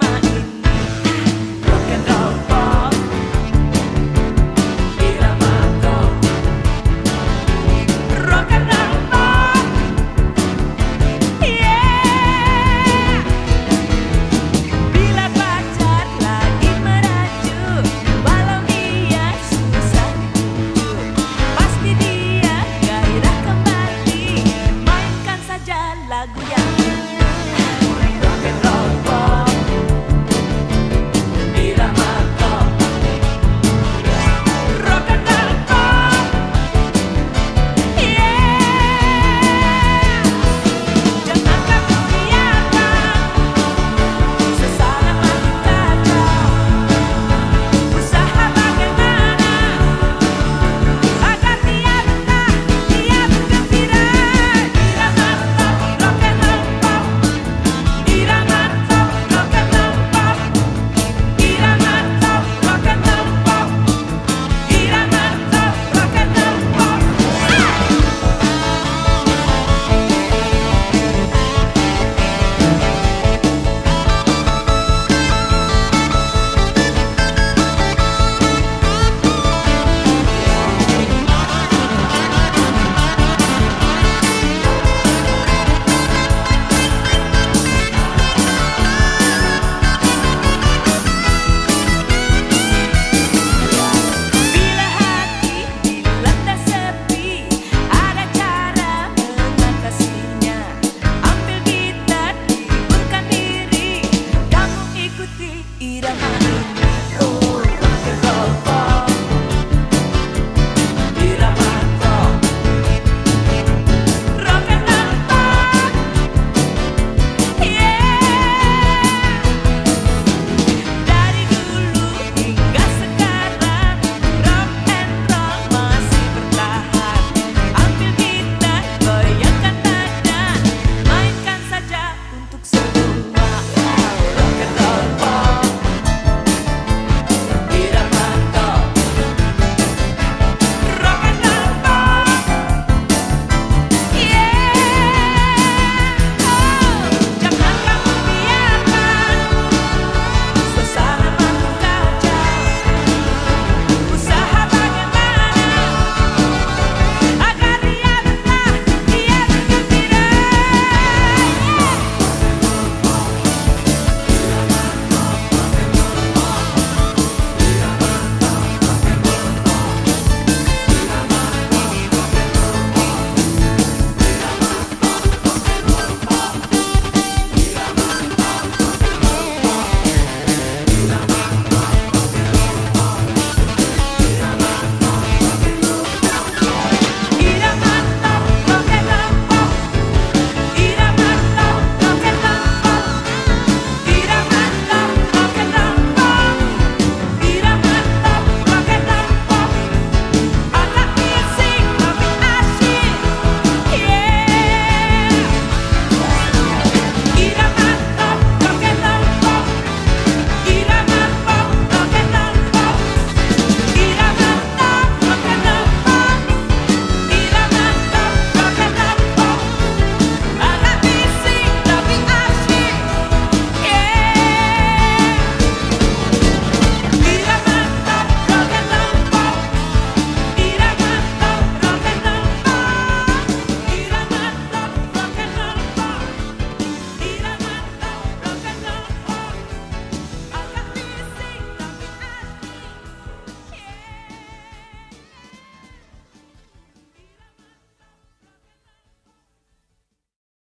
my